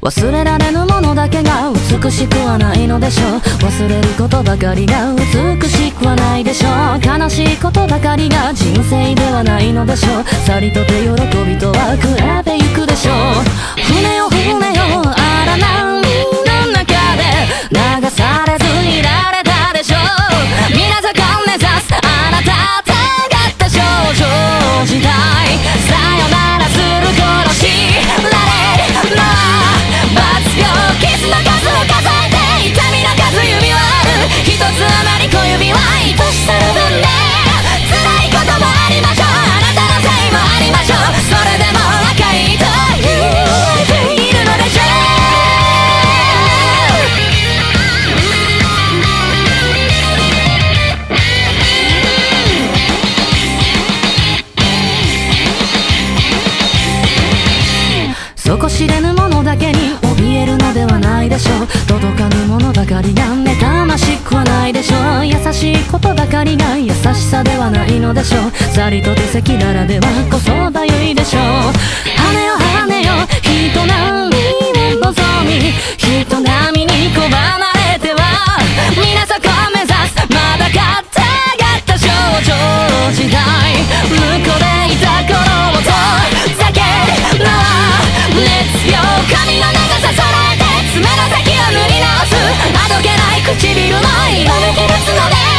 忘れられぬものだけが美しくはないのでしょう。忘れることばかりが美しくはないでしょう。悲しいことばかりが人生ではないのでしょう。さりとて喜びとは比べゆくでしょう。船よ船よ荒波の中で流知れぬものだけに怯えるのではないでしょう。届かぬものばかりが妬ましくはないでしょう。優しいことばかりが優しさではないのでしょう。さりと手先ならではこそばゆいでしょう。羽を羽よ人なら唇の色めきる角